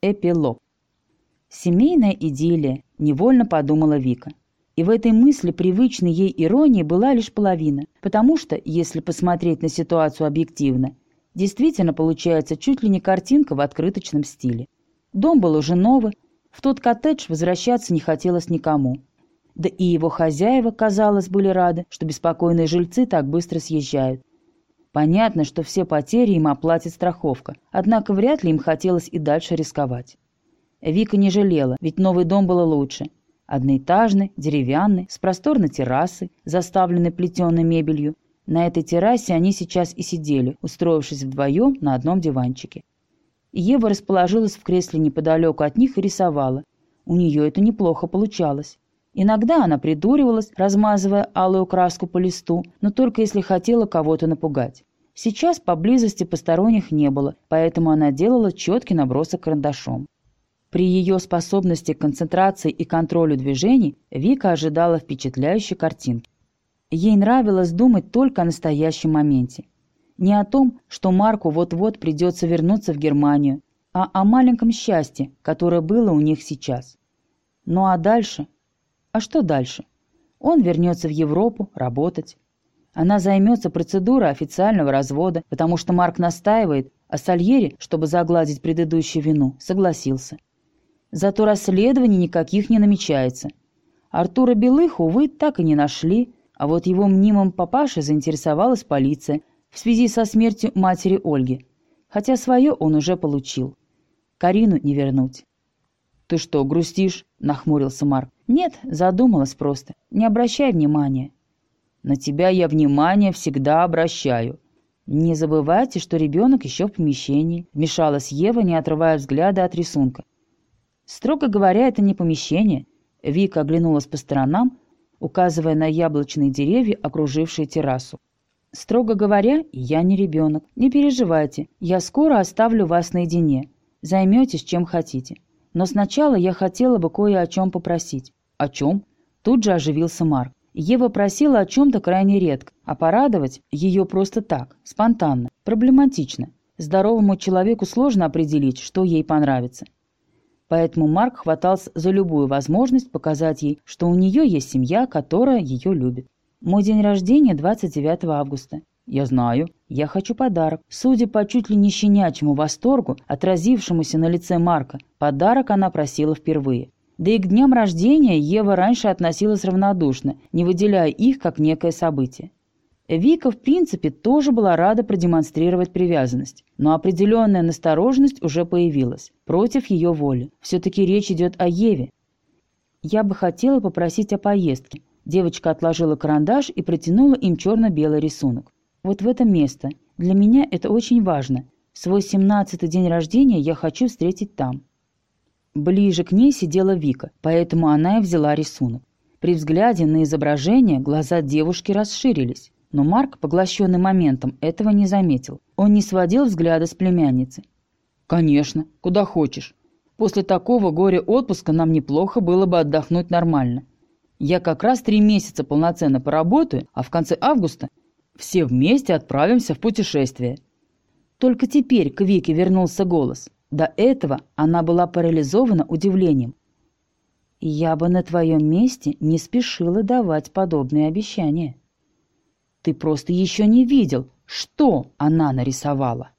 Эпилог. Семейная идиллия, невольно подумала Вика. И в этой мысли привычной ей иронии была лишь половина, потому что, если посмотреть на ситуацию объективно, действительно получается чуть ли не картинка в открыточном стиле. Дом был уже новый, в тот коттедж возвращаться не хотелось никому. Да и его хозяева, казалось, были рады, что беспокойные жильцы так быстро съезжают. Понятно, что все потери им оплатит страховка, однако вряд ли им хотелось и дальше рисковать. Вика не жалела, ведь новый дом было лучше. Одноэтажный, деревянный, с просторной террасой, заставленной плетеной мебелью. На этой террасе они сейчас и сидели, устроившись вдвоем на одном диванчике. Ева расположилась в кресле неподалеку от них и рисовала. У нее это неплохо получалось. Иногда она придуривалась, размазывая алую краску по листу, но только если хотела кого-то напугать. Сейчас поблизости посторонних не было, поэтому она делала четкий набросок карандашом. При ее способности к концентрации и контролю движений Вика ожидала впечатляющей картинки. Ей нравилось думать только о настоящем моменте. Не о том, что Марку вот-вот придется вернуться в Германию, а о маленьком счастье, которое было у них сейчас. Ну а дальше а что дальше? Он вернется в Европу работать. Она займется процедурой официального развода, потому что Марк настаивает, а Сальери, чтобы загладить предыдущую вину, согласился. Зато расследований никаких не намечается. Артура Белых, увы, так и не нашли, а вот его мнимым папаше заинтересовалась полиция в связи со смертью матери Ольги, хотя свое он уже получил. Карину не вернуть. «Ты что, грустишь?» – нахмурился Марк. «Нет, задумалась просто. Не обращай внимания». «На тебя я внимание всегда обращаю». «Не забывайте, что ребенок еще в помещении», – вмешалась Ева, не отрывая взгляда от рисунка. «Строго говоря, это не помещение». Вика оглянулась по сторонам, указывая на яблочные деревья, окружившие террасу. «Строго говоря, я не ребенок. Не переживайте, я скоро оставлю вас наедине. Займетесь чем хотите. Но сначала я хотела бы кое о чем попросить. О чем? Тут же оживился Марк. Ева просила о чем-то крайне редко, а порадовать ее просто так, спонтанно, проблематично. Здоровому человеку сложно определить, что ей понравится. Поэтому Марк хватался за любую возможность показать ей, что у нее есть семья, которая ее любит. Мой день рождения 29 августа. «Я знаю. Я хочу подарок». Судя по чуть ли не щенячьему восторгу, отразившемуся на лице Марка, подарок она просила впервые. Да и к дням рождения Ева раньше относилась равнодушно, не выделяя их как некое событие. Вика, в принципе, тоже была рада продемонстрировать привязанность, но определенная настороженность уже появилась, против ее воли. Все-таки речь идет о Еве. «Я бы хотела попросить о поездке». Девочка отложила карандаш и протянула им черно-белый рисунок. Вот в это место. Для меня это очень важно. Свой семнадцатый день рождения я хочу встретить там. Ближе к ней сидела Вика, поэтому она и взяла рисунок. При взгляде на изображение глаза девушки расширились, но Марк, поглощенный моментом, этого не заметил. Он не сводил взгляда с племянницы. «Конечно, куда хочешь. После такого горя отпуска нам неплохо было бы отдохнуть нормально. Я как раз три месяца полноценно поработаю, а в конце августа все вместе отправимся в путешествие». Только теперь к Вике вернулся голос. До этого она была парализована удивлением. «Я бы на твоем месте не спешила давать подобные обещания. Ты просто еще не видел, что она нарисовала».